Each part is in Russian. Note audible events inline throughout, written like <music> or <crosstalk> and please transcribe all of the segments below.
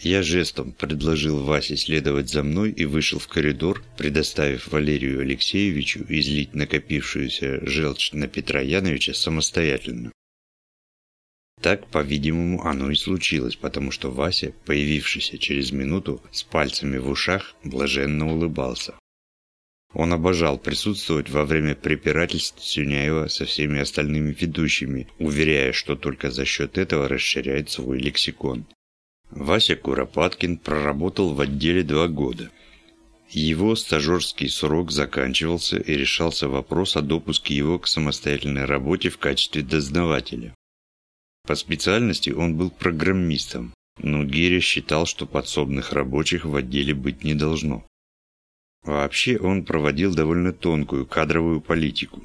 Я жестом предложил Васе следовать за мной и вышел в коридор, предоставив Валерию Алексеевичу излить накопившуюся желчь на Петра Яновича самостоятельно. Так, по-видимому, оно и случилось, потому что Вася, появившийся через минуту, с пальцами в ушах, блаженно улыбался. Он обожал присутствовать во время препирательств Сюняева со всеми остальными ведущими, уверяя, что только за счет этого расширяет свой лексикон. Вася Куропаткин проработал в отделе два года. Его стажерский срок заканчивался и решался вопрос о допуске его к самостоятельной работе в качестве дознавателя. По специальности он был программистом, но Гиря считал, что подсобных рабочих в отделе быть не должно. Вообще он проводил довольно тонкую кадровую политику.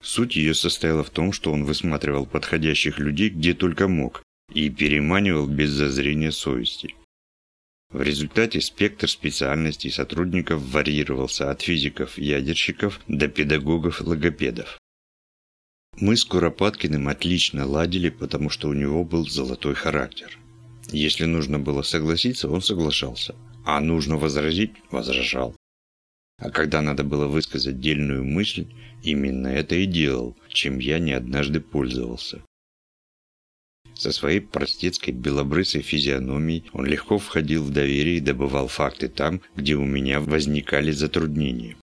Суть ее состояла в том, что он высматривал подходящих людей где только мог, и переманивал без зазрения совести. В результате спектр специальностей сотрудников варьировался от физиков-ядерщиков до педагогов-логопедов. Мы с Куропаткиным отлично ладили, потому что у него был золотой характер. Если нужно было согласиться, он соглашался, а нужно возразить – возражал. А когда надо было высказать дельную мысль, именно это и делал, чем я не однажды пользовался. Со своей простецкой белобрысой физиономией он легко входил в доверие и добывал факты там, где у меня возникали затруднения.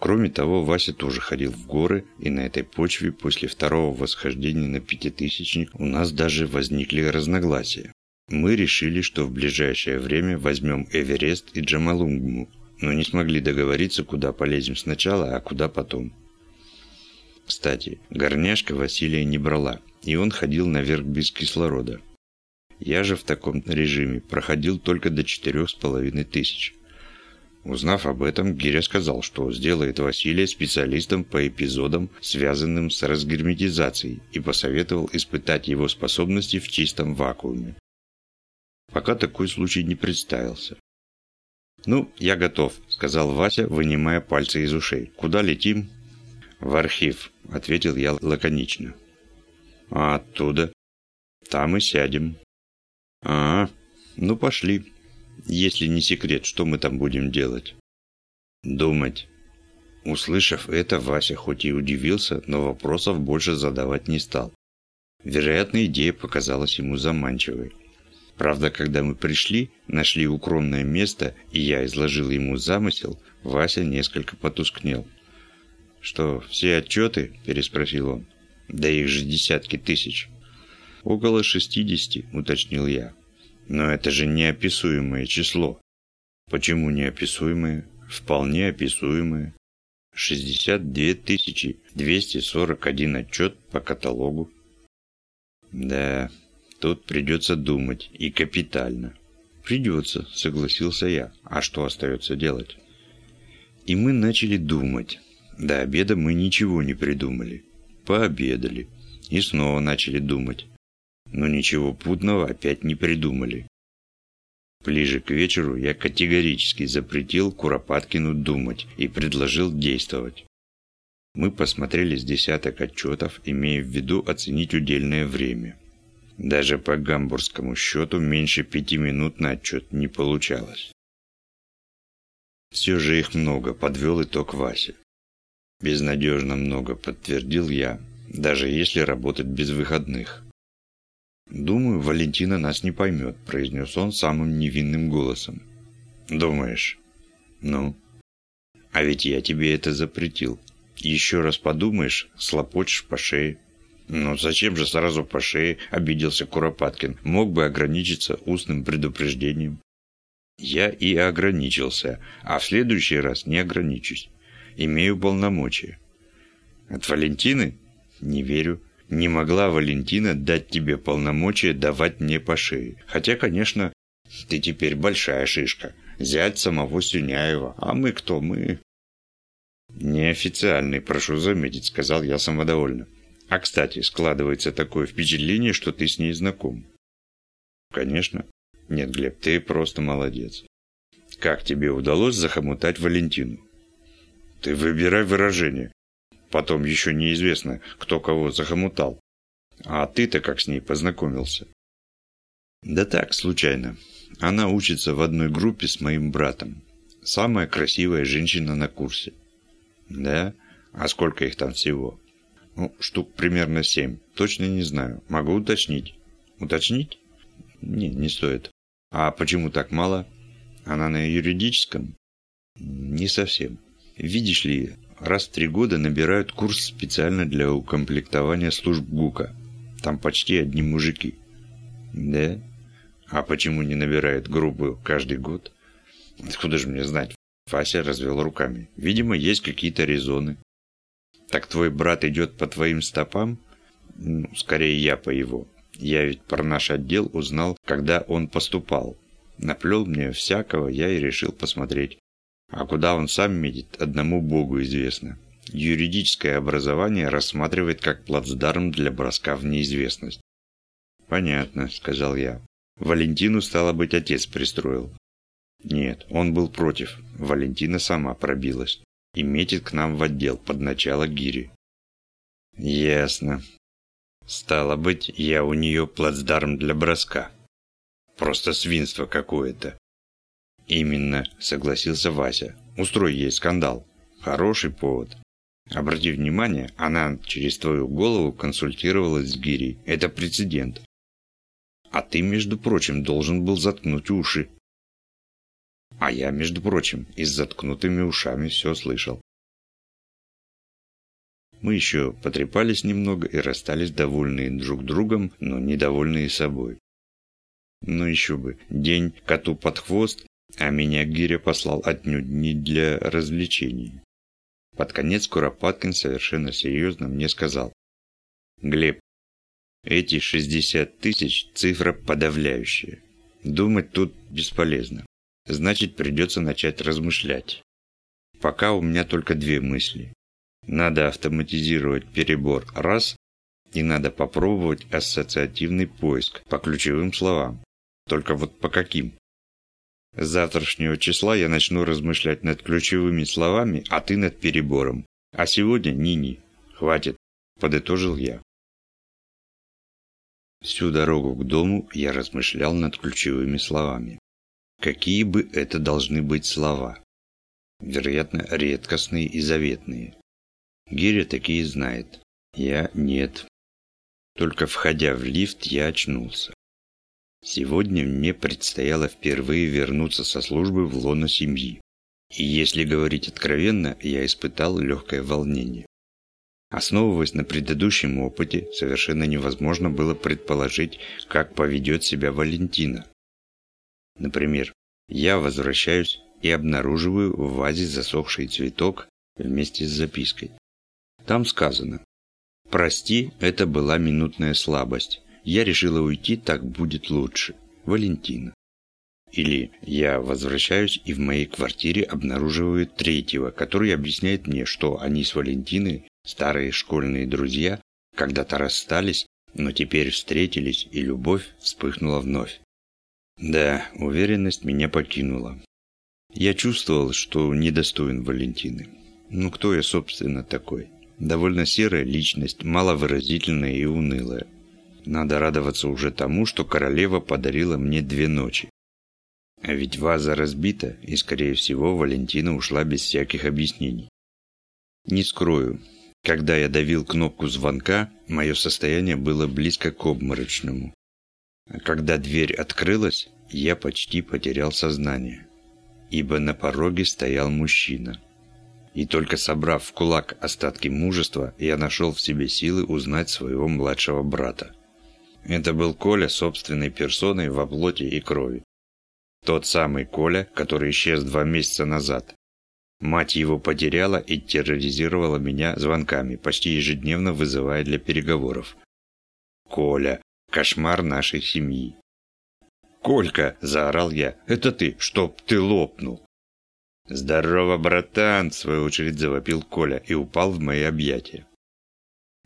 Кроме того, Вася тоже ходил в горы, и на этой почве после второго восхождения на пятитысячник у нас даже возникли разногласия. Мы решили, что в ближайшее время возьмем Эверест и Джамалунгму, но не смогли договориться, куда полезем сначала, а куда потом. Кстати, горняшка Василия не брала и он ходил наверх без кислорода. Я же в таком режиме проходил только до четырех с половиной тысяч. Узнав об этом, Гиря сказал, что сделает Василия специалистом по эпизодам, связанным с разгерметизацией, и посоветовал испытать его способности в чистом вакууме. Пока такой случай не представился. «Ну, я готов», — сказал Вася, вынимая пальцы из ушей. «Куда летим?» «В архив», — ответил я лаконично. А оттуда? Там и сядем. А, ну пошли. Если не секрет, что мы там будем делать? Думать. Услышав это, Вася хоть и удивился, но вопросов больше задавать не стал. Вероятно, идея показалась ему заманчивой. Правда, когда мы пришли, нашли укромное место, и я изложил ему замысел, Вася несколько потускнел. «Что, все отчеты?» – переспросил он. Да их же десятки тысяч. Около шестидесяти, уточнил я. Но это же неописуемое число. Почему неописуемое? Вполне описуемое. 62 тысячи 241 отчет по каталогу. Да, тут придется думать, и капитально. Придется, согласился я. А что остается делать? И мы начали думать. До обеда мы ничего не придумали. Пообедали. И снова начали думать. Но ничего путного опять не придумали. Ближе к вечеру я категорически запретил Куропаткину думать и предложил действовать. Мы посмотрели с десяток отчетов, имея в виду оценить удельное время. Даже по гамбургскому счету меньше пяти минут на отчет не получалось. Все же их много, подвел итог Вася. Безнадежно много, подтвердил я, даже если работать без выходных. «Думаю, Валентина нас не поймет», – произнес он самым невинным голосом. «Думаешь?» «Ну?» «А ведь я тебе это запретил. Еще раз подумаешь, слопочешь по шее». «Ну зачем же сразу по шее?» – обиделся Куропаткин. «Мог бы ограничиться устным предупреждением». «Я и ограничился, а в следующий раз не ограничусь имею полномочия. От Валентины? Не верю. Не могла Валентина дать тебе полномочия давать мне по шее. Хотя, конечно, ты теперь большая шишка. Зять самого Сюняева. А мы кто? Мы... Неофициальный, прошу заметить, сказал я самодовольно. А, кстати, складывается такое впечатление, что ты с ней знаком. Конечно. Нет, Глеб, ты просто молодец. Как тебе удалось захомутать Валентину? Ты выбирай выражение. Потом еще неизвестно, кто кого захомутал. А ты-то как с ней познакомился? Да так, случайно. Она учится в одной группе с моим братом. Самая красивая женщина на курсе. Да? А сколько их там всего? Ну, штук примерно семь. Точно не знаю. Могу уточнить. Уточнить? Не, не стоит. А почему так мало? Она на юридическом? Не совсем. Видишь ли, раз в три года набирают курс специально для укомплектования служб ГУКа. Там почти одни мужики. Да? А почему не набирает группу каждый год? Откуда же мне знать? Вася развел руками. Видимо, есть какие-то резоны. Так твой брат идет по твоим стопам? Ну, скорее я по его. Я ведь про наш отдел узнал, когда он поступал. Наплел мне всякого, я и решил посмотреть. А куда он сам медит, одному богу известно. Юридическое образование рассматривает как плацдарм для броска в неизвестность. «Понятно», — сказал я. Валентину, стало быть, отец пристроил. Нет, он был против. Валентина сама пробилась. И метит к нам в отдел под начало гири. Ясно. Стало быть, я у нее плацдарм для броска. Просто свинство какое-то. Именно, согласился Вася. Устрой ей скандал. Хороший повод. Обрати внимание, она через твою голову консультировалась с Гирей. Это прецедент. А ты, между прочим, должен был заткнуть уши. А я, между прочим, и с заткнутыми ушами все слышал. Мы еще потрепались немного и расстались довольные друг другом, но недовольные собой. Ну еще бы, день коту под хвост, а меня Гиря послал отнюдь не для развлечений. Под конец Куропаткин совершенно серьезно мне сказал. «Глеб, эти 60 тысяч – цифра подавляющая. Думать тут бесполезно. Значит, придется начать размышлять. Пока у меня только две мысли. Надо автоматизировать перебор раз, и надо попробовать ассоциативный поиск по ключевым словам. Только вот по каким? С завтрашнего числа я начну размышлять над ключевыми словами, а ты над перебором. А сегодня ни-ни. Хватит, подытожил я. Всю дорогу к дому я размышлял над ключевыми словами. Какие бы это должны быть слова? Вероятно, редкостные и заветные. Гиря такие знает. Я нет. Только входя в лифт, я очнулся. Сегодня мне предстояло впервые вернуться со службы в лоно семьи. И если говорить откровенно, я испытал легкое волнение. Основываясь на предыдущем опыте, совершенно невозможно было предположить, как поведет себя Валентина. Например, я возвращаюсь и обнаруживаю в вазе засохший цветок вместе с запиской. Там сказано «Прости, это была минутная слабость. Я решила уйти, так будет лучше. Валентина». Или я возвращаюсь и в моей квартире обнаруживаю третьего, который объясняет мне, что они с Валентиной Старые школьные друзья когда-то расстались, но теперь встретились, и любовь вспыхнула вновь. Да, уверенность меня покинула. Я чувствовал, что недостоин Валентины. Ну кто я, собственно, такой? Довольно серая личность, маловыразительная и унылая. Надо радоваться уже тому, что королева подарила мне две ночи. А ведь ваза разбита, и, скорее всего, Валентина ушла без всяких объяснений. Не скрою, когда я давил кнопку звонка, мое состояние было близко к обморочному. А когда дверь открылась, я почти потерял сознание, ибо на пороге стоял мужчина. И только собрав в кулак остатки мужества, я нашел в себе силы узнать своего младшего брата. Это был Коля собственной персоной во плоти и крови. Тот самый Коля, который исчез два месяца назад, Мать его потеряла и терроризировала меня звонками, почти ежедневно вызывая для переговоров. «Коля, кошмар нашей семьи!» «Колька!» – заорал я. «Это ты, чтоб ты лопнул!» «Здорово, братан!» – в свою очередь завопил Коля и упал в мои объятия.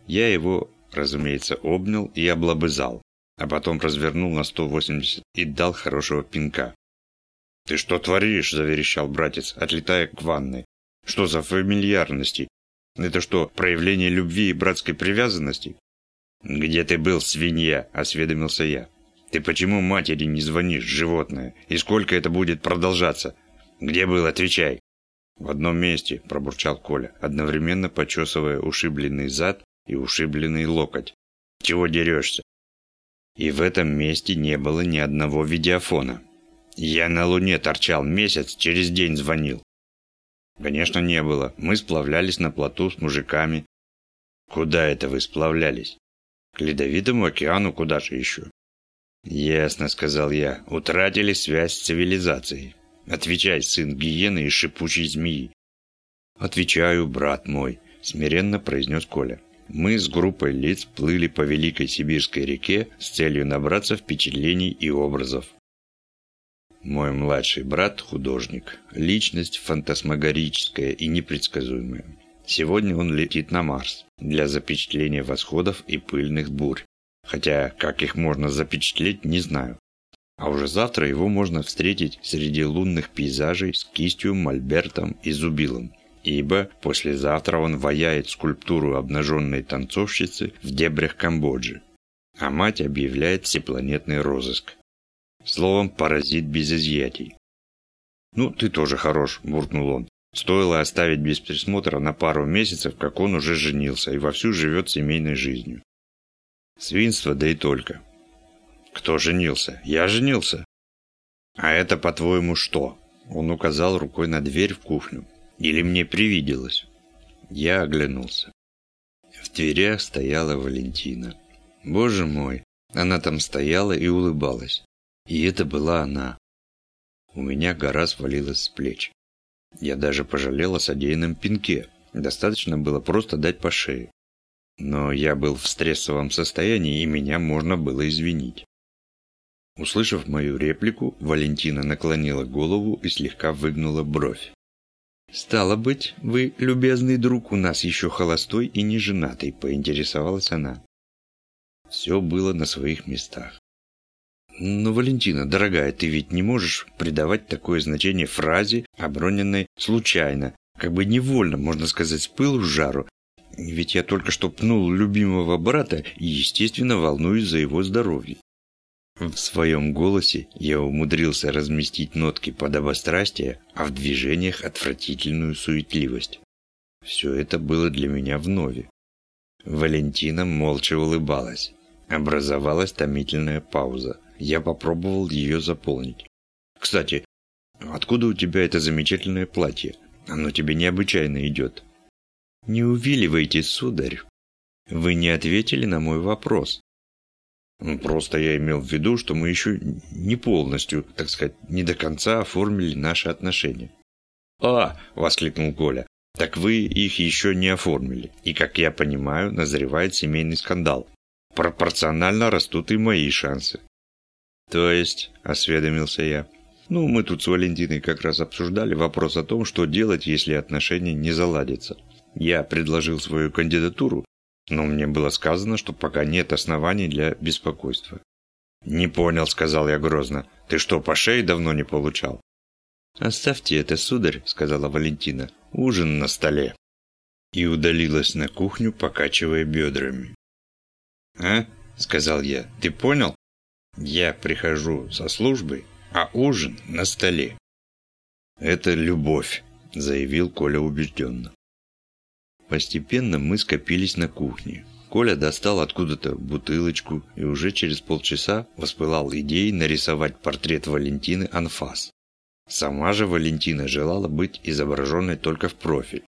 Я его, разумеется, обнял и облобызал, а потом развернул на 180 и дал хорошего пинка. «Ты что творишь?» – заверещал братец, отлетая к ванной. «Что за фамильярности? Это что, проявление любви и братской привязанности?» «Где ты был, свинья?» – осведомился я. Ты почему матери не звонишь, животное? И сколько это будет продолжаться? Где был, отвечай!» «В одном месте», – пробурчал Коля, одновременно почесывая ушибленный зад и ушибленный локоть. «Чего дерешься?» И в этом месте не было ни одного видеофона. Я на Луне торчал месяц, через день звонил. Конечно, не было. Мы сплавлялись на плоту с мужиками. Куда это вы сплавлялись? К Ледовитому океану, куда же еще? Ясно, сказал я. Утратили связь с цивилизацией. Отвечай, сын гиены и шипучей змеи. Отвечаю, брат мой, смиренно произнес Коля. Мы с группой лиц плыли по Великой Сибирской реке с целью набраться впечатлений и образов. Мой младший брат – художник. Личность фантасмагорическая и непредсказуемая. Сегодня он летит на Марс для запечатления восходов и пыльных бурь. Хотя, как их можно запечатлеть, не знаю. А уже завтра его можно встретить среди лунных пейзажей с кистью, мольбертом и зубилом. Ибо послезавтра он ваяет скульптуру обнаженной танцовщицы в дебрях Камбоджи. А мать объявляет всепланетный розыск. Словом, паразит без изъятий. «Ну, ты тоже хорош», – буркнул он. Стоило оставить без присмотра на пару месяцев, как он уже женился и вовсю живет семейной жизнью. Свинство, да и только. Кто женился? Я женился. А это, по-твоему, что? Он указал рукой на дверь в кухню. Или мне привиделось? Я оглянулся. В дверях стояла Валентина. Боже мой, она там стояла и улыбалась. И это была она. У меня гора свалилась с плеч. Я даже пожалел о содеянном пинке. Достаточно было просто дать по шее. Но я был в стрессовом состоянии, и меня можно было извинить. Услышав мою реплику, Валентина наклонила голову и слегка выгнула бровь. «Стало быть, вы, любезный друг, у нас еще холостой и не женатый», – поинтересовалась она. Все было на своих местах. Но, Валентина, дорогая, ты ведь не можешь придавать такое значение фразе, оброненной случайно, как бы невольно, можно сказать, с пылу с жару. Ведь я только что пнул любимого брата и, естественно, волнуюсь за его здоровье. В своем голосе я умудрился разместить нотки подобострастия, а в движениях отвратительную суетливость. Все это было для меня вновь. Валентина молча улыбалась. Образовалась томительная пауза. Я попробовал ее заполнить. «Кстати, откуда у тебя это замечательное платье? Оно тебе необычайно идет». «Не увиливайте, сударь. Вы не ответили на мой вопрос». Ну, просто я имел в виду, что мы еще не полностью, так сказать, не до конца оформили наши отношения. «А!» – воскликнул Коля. «Так вы их еще не оформили. И, как я понимаю, назревает семейный скандал. Пропорционально растут и мои шансы. «То есть?» – осведомился я. «Ну, мы тут с Валентиной как раз обсуждали вопрос о том, что делать, если отношения не заладятся. Я предложил свою кандидатуру, но мне было сказано, что пока нет оснований для беспокойства». «Не понял», – сказал я грозно. «Ты что, по шее давно не получал?» «Оставьте это, сударь», – сказала Валентина. «Ужин на столе». И удалилась на кухню, покачивая бедрами. «А?» – сказал я. «Ты понял?» Я прихожу со службы, а ужин на столе. Это любовь, заявил Коля убежденно. Постепенно мы скопились на кухне. Коля достал откуда-то бутылочку и уже через полчаса воспылал идеей нарисовать портрет Валентины анфас. Сама же Валентина желала быть изображенной только в профиль.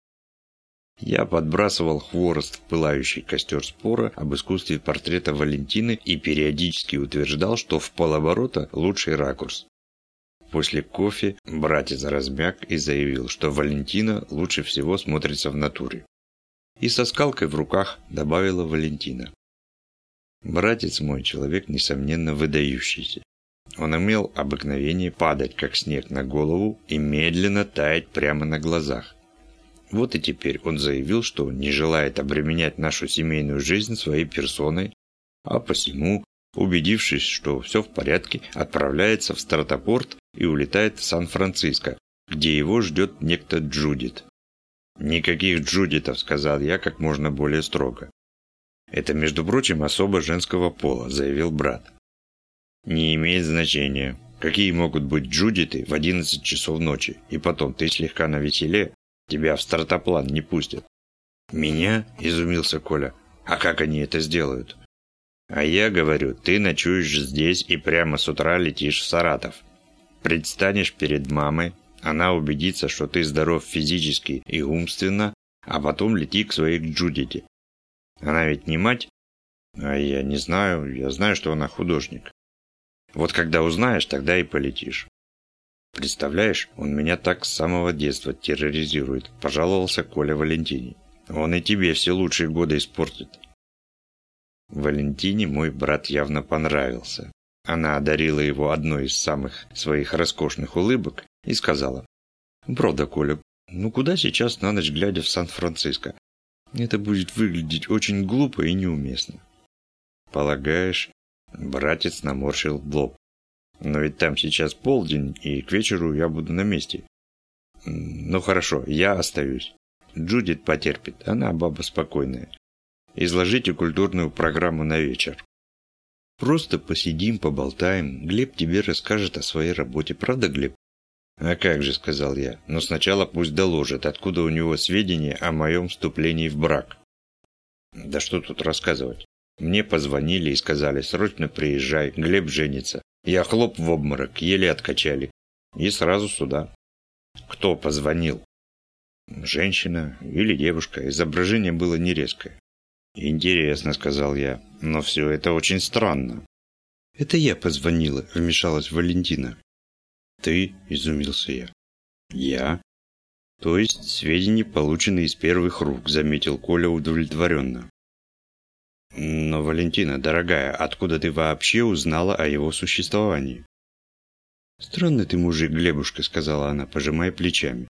Я подбрасывал хворост в пылающий костер спора об искусстве портрета Валентины и периодически утверждал, что в полоборота лучший ракурс. После кофе братец размяк и заявил, что Валентина лучше всего смотрится в натуре. И со скалкой в руках добавила Валентина. Братец мой человек, несомненно, выдающийся. Он имел обыкновение падать, как снег, на голову и медленно таять прямо на глазах. Вот и теперь он заявил, что не желает обременять нашу семейную жизнь своей персоной, а посему, убедившись, что все в порядке, отправляется в стратопорт и улетает в Сан-Франциско, где его ждет некто Джудит. «Никаких Джудитов», — сказал я как можно более строго. «Это, между прочим, особо женского пола», — заявил брат. Не имеет значения. Какие могут быть Джудиты в 11 часов ночи? И потом, ты слегка на веселе, тебя в стартоплан не пустят. Меня? Изумился Коля. А как они это сделают? А я говорю, ты ночуешь здесь и прямо с утра летишь в Саратов. Предстанешь перед мамой, она убедится, что ты здоров физически и умственно, а потом лети к своей Джудите. Она ведь не мать? А я не знаю, я знаю, что она художник. Вот когда узнаешь, тогда и полетишь. Представляешь, он меня так с самого детства терроризирует, пожаловался Коля Валентине. Он и тебе все лучшие годы испортит. Валентине мой брат явно понравился. Она одарила его одной из самых своих роскошных улыбок и сказала. «Правда, Коля, ну куда сейчас на ночь глядя в Сан-Франциско? Это будет выглядеть очень глупо и неуместно». «Полагаешь?» Братец наморщил лоб. «Но ведь там сейчас полдень, и к вечеру я буду на месте». «Ну хорошо, я остаюсь. Джудит потерпит, она баба спокойная. Изложите культурную программу на вечер. Просто посидим, поболтаем. Глеб тебе расскажет о своей работе. Правда, Глеб? А как же, сказал я. Но сначала пусть доложит, откуда у него сведения о моем вступлении в брак. Да что тут рассказывать? Мне позвонили и сказали, срочно приезжай, Глеб женится. Я хлоп в обморок, еле откачали. И сразу сюда. Кто позвонил? Женщина или девушка. Изображение было не резкое. «Интересно», — сказал я, — «но все это очень странно». «Это я позвонила», — вмешалась Валентина. «Ты?» – изумился я. «Я?» «То есть сведения получены из первых рук», – заметил Коля удовлетворенно. «Но, Валентина, дорогая, откуда ты вообще узнала о его существовании?» «Странный ты мужик, Глебушка», – сказала она, пожимая плечами.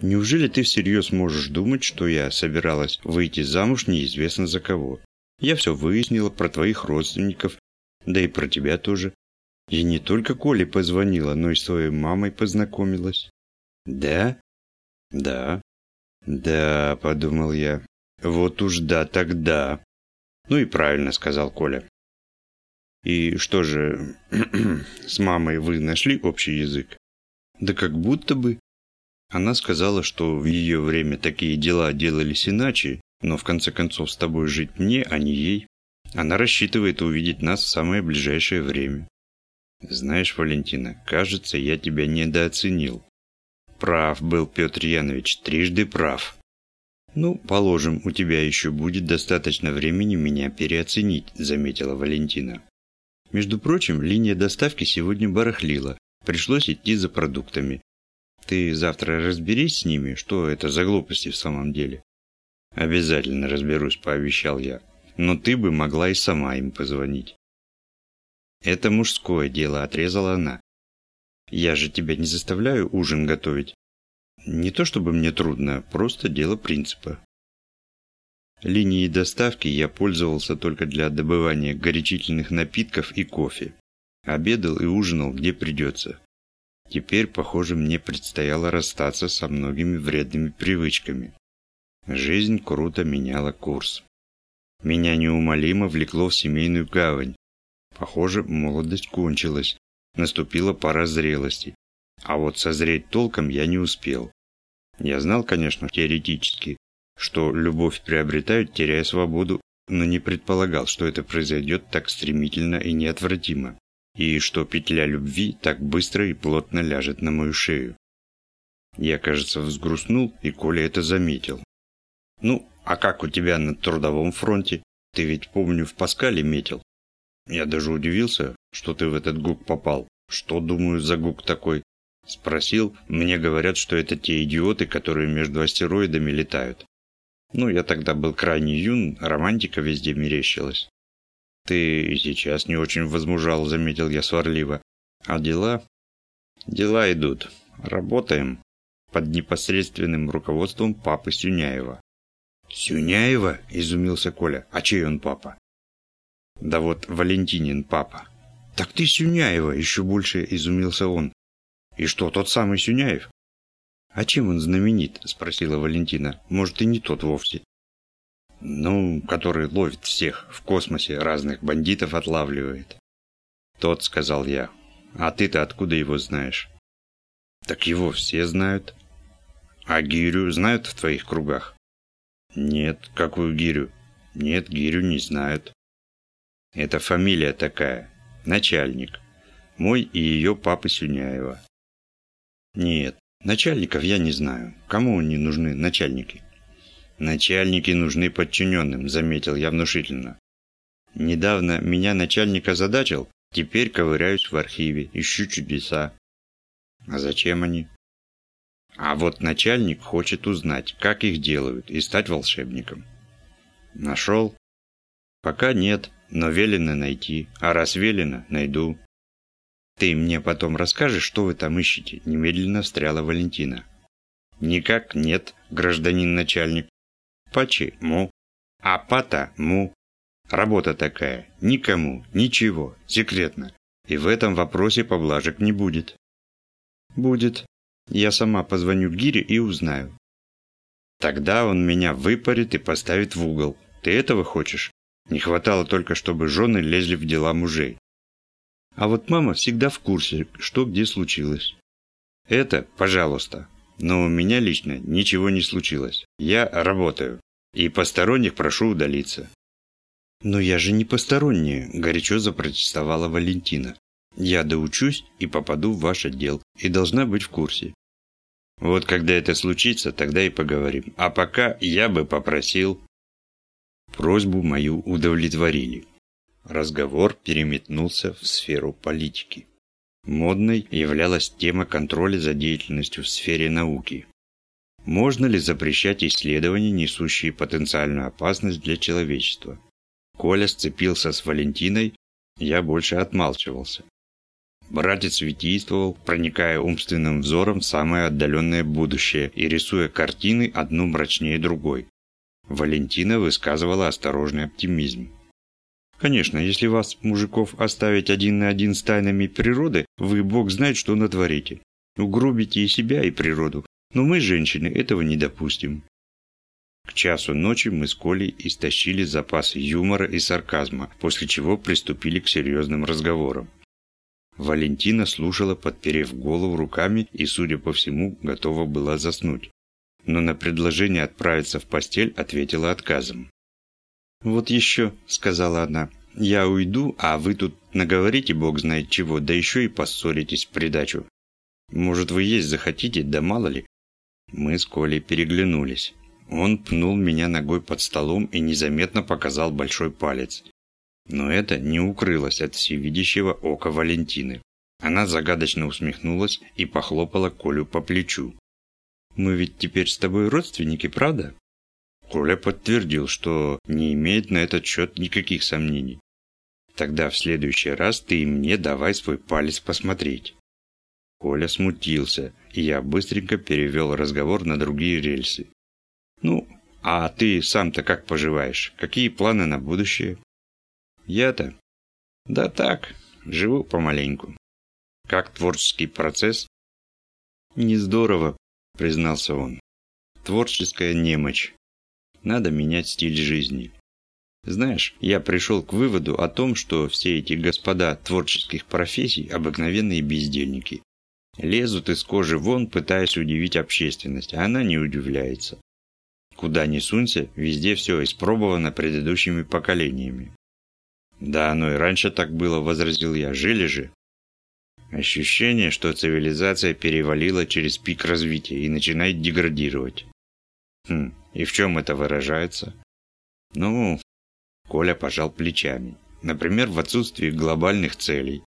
Неужели ты всерьез можешь думать, что я собиралась выйти замуж неизвестно за кого? Я все выяснила про твоих родственников, да и про тебя тоже. Я не только Коле позвонила, но и с твоей мамой познакомилась. Да? Да. Да, подумал я. Вот уж да, тогда. Ну и правильно, сказал Коля. И что же, <clears throat> с мамой вы нашли общий язык? Да как будто бы. Она сказала, что в ее время такие дела делались иначе, но в конце концов с тобой жить мне, а не ей. Она рассчитывает увидеть нас в самое ближайшее время. Знаешь, Валентина, кажется, я тебя недооценил. Прав был Петр Янович, трижды прав. Ну, положим, у тебя еще будет достаточно времени меня переоценить, заметила Валентина. Между прочим, линия доставки сегодня барахлила. Пришлось идти за продуктами. Ты завтра разберись с ними, что это за глупости в самом деле. Обязательно разберусь, пообещал я. Но ты бы могла и сама им позвонить. Это мужское дело, отрезала она. Я же тебя не заставляю ужин готовить. Не то чтобы мне трудно, просто дело принципа. Линией доставки я пользовался только для добывания горячительных напитков и кофе. Обедал и ужинал где придется. Теперь, похоже, мне предстояло расстаться со многими вредными привычками. Жизнь круто меняла курс. Меня неумолимо влекло в семейную гавань. Похоже, молодость кончилась. Наступила пора зрелости. А вот созреть толком я не успел. Я знал, конечно, теоретически, что любовь приобретают, теряя свободу, но не предполагал, что это произойдет так стремительно и неотвратимо и что петля любви так быстро и плотно ляжет на мою шею. Я, кажется, взгрустнул, и Коля это заметил. «Ну, а как у тебя на трудовом фронте? Ты ведь, помню, в Паскале метил». Я даже удивился, что ты в этот гук попал. Что, думаю, за гук такой? Спросил, мне говорят, что это те идиоты, которые между астероидами летают. Ну, я тогда был крайне юн, романтика везде мерещилась. «Ты и сейчас не очень возмужал», — заметил я сварливо. «А дела?» «Дела идут. Работаем. Под непосредственным руководством папы Сюняева». «Сюняева?» – изумился Коля. «А чей он папа?» «Да вот Валентинин папа». «Так ты Сюняева!» – еще больше изумился он. «И что, тот самый Сюняев?» «А чем он знаменит?» – спросила Валентина. «Может, и не тот вовсе». Ну, который ловит всех, в космосе разных бандитов отлавливает. «Тот», — сказал я. «А ты-то откуда его знаешь?» «Так его все знают». «А Гирю знают в твоих кругах?» «Нет, какую Гирю?» «Нет, Гирю не знают». «Это фамилия такая. Начальник. Мой и ее папы Сюняева». «Нет, начальников я не знаю. Кому они нужны, начальники?» «Начальники нужны подчиненным», — заметил я внушительно. «Недавно меня начальник озадачил, теперь ковыряюсь в архиве, ищу чудеса». «А зачем они?» «А вот начальник хочет узнать, как их делают, и стать волшебником». «Нашел?» «Пока нет, но велено найти, а раз велено, найду». «Ты мне потом расскажешь, что вы там ищете?» – немедленно встряла Валентина. «Никак нет, гражданин начальник. Почему? А потому. Работа такая. Никому, ничего, секретно. И в этом вопросе поблажек не будет. Будет. Я сама позвоню Гире и узнаю. Тогда он меня выпарит и поставит в угол. Ты этого хочешь? Не хватало только, чтобы жены лезли в дела мужей. А вот мама всегда в курсе, что где случилось. Это, пожалуйста, но у меня лично ничего не случилось. Я работаю. И посторонних прошу удалиться. «Но я же не посторонняя», – горячо запротестовала Валентина. «Я доучусь и попаду в ваш отдел, и должна быть в курсе». «Вот когда это случится, тогда и поговорим. А пока я бы попросил...» Просьбу мою удовлетворили. Разговор переметнулся в сферу политики. Модной являлась тема контроля за деятельностью в сфере науки. Можно ли запрещать исследования, несущие потенциальную опасность для человечества? Коля сцепился с Валентиной, я больше отмалчивался. Братец витийствовал, проникая умственным взором в самое отдаленное будущее и рисуя картины одну мрачнее другой. Валентина высказывала осторожный оптимизм. Конечно, если вас, мужиков, оставить один на один с тайнами природы, вы, бог знает, что натворите. Угробите и себя, и природу. Но мы, женщины, этого не допустим. К часу ночи мы с Колей истощили запасы юмора и сарказма, после чего приступили к серьезным разговорам. Валентина слушала, подперев голову руками и, судя по всему, готова была заснуть. Но на предложение отправиться в постель ответила отказом. «Вот еще», — сказала она, — «я уйду, а вы тут наговорите бог знает чего, да еще и поссоритесь в придачу. Может, вы есть захотите, да мало ли». Мы с Колей переглянулись. Он пнул меня ногой под столом и незаметно показал большой палец. Но это не укрылось от всевидящего ока Валентины. Она загадочно усмехнулась и похлопала Колю по плечу. «Мы ведь теперь с тобой родственники, правда?» Коля подтвердил, что не имеет на этот счет никаких сомнений. Тогда в следующий раз ты и мне давай свой палец посмотреть. Коля смутился, и я быстренько перевел разговор на другие рельсы. Ну, а ты сам-то как поживаешь? Какие планы на будущее? Я-то? Да так, живу помаленьку. Как творческий процесс? Не здорово, признался он. Творческая немочь. Надо менять стиль жизни. Знаешь, я пришел к выводу о том, что все эти господа творческих профессий – обыкновенные бездельники. Лезут из кожи вон, пытаясь удивить общественность, а она не удивляется. Куда ни сунься, везде все испробовано предыдущими поколениями. «Да, оно и раньше так было», – возразил я. «Жили же». Ощущение, что цивилизация перевалила через пик развития и начинает деградировать. Хм, и в чем это выражается? Ну, Коля пожал плечами. Например, в отсутствии глобальных целей.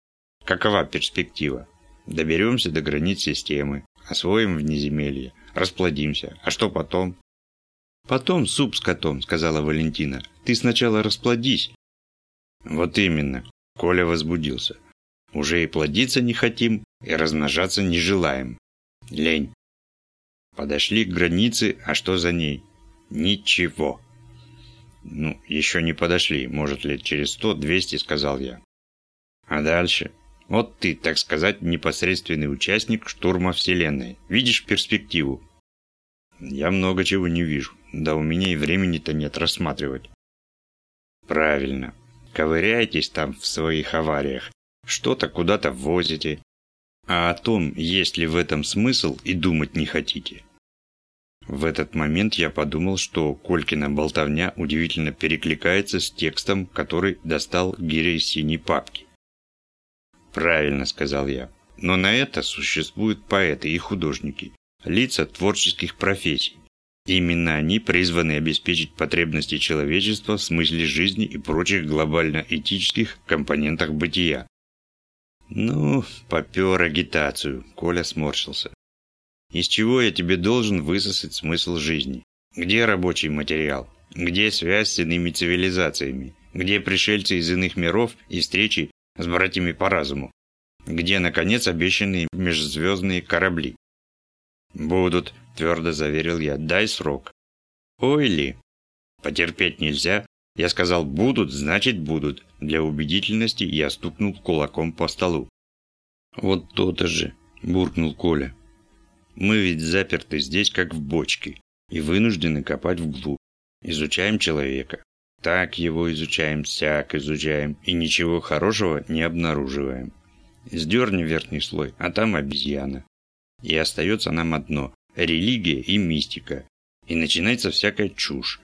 Какова перспектива? Доберемся до границ системы, освоим внеземелье, расплодимся. А что потом? Потом суп с котом, сказала Валентина. Ты сначала расплодись. Вот именно. Коля возбудился. Уже и плодиться не хотим, и размножаться не желаем. Лень. Подошли к границе, а что за ней? Ничего. Ну, еще не подошли, может лет через сто-двести, сказал я. А дальше? Вот ты, так сказать, непосредственный участник штурма Вселенной. Видишь перспективу? Я много чего не вижу. Да у меня и времени-то нет рассматривать. Правильно. Ковыряйтесь там в своих авариях. Что-то куда-то возите. А о том, есть ли в этом смысл, и думать не хотите. В этот момент я подумал, что Колькина болтовня удивительно перекликается с текстом, который достал Гиря из синей папки. «Правильно», — сказал я. «Но на это существуют поэты и художники, лица творческих профессий. Именно они призваны обеспечить потребности человечества в смысле жизни и прочих глобально-этических компонентах бытия. Ну, попер агитацию, Коля сморщился. Из чего я тебе должен высосать смысл жизни? Где рабочий материал? Где связь с иными цивилизациями? Где пришельцы из иных миров и встречи с братьями по разуму? Где, наконец, обещанные межзвездные корабли? Будут, твердо заверил я, дай срок. Ой ли, потерпеть нельзя. Я сказал будут, значит будут. Для убедительности я стукнул кулаком по столу. Вот то-то же, буркнул Коля. Мы ведь заперты здесь, как в бочке, и вынуждены копать вглубь. Изучаем человека. Так его изучаем, сяк изучаем, и ничего хорошего не обнаруживаем. Сдерни верхний слой, а там обезьяна. И остается нам одно – религия и мистика. И начинается всякая чушь.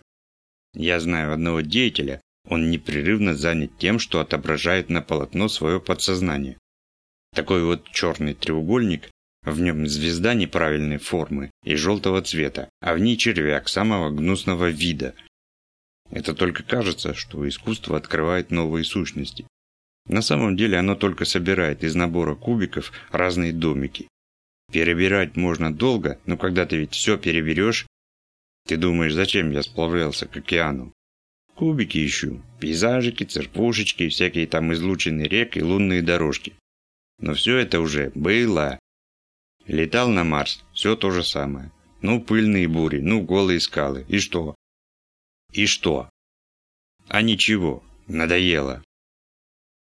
Я знаю одного деятеля, он непрерывно занят тем, что отображает на полотно свое подсознание. Такой вот черный треугольник в нем звезда неправильной формы и желтого цвета, а в ней червяк самого гнусного вида. Это только кажется, что искусство открывает новые сущности. На самом деле оно только собирает из набора кубиков разные домики. Перебирать можно долго, но когда ты ведь все переберешь... Ты думаешь, зачем я сплавлялся к океану? Кубики ищу, пейзажики, церквушечки, всякие там излученные рек и лунные дорожки. Но все это уже было. Летал на Марс, все то же самое. Ну, пыльные бури, ну, голые скалы. И что? И что? А ничего, надоело.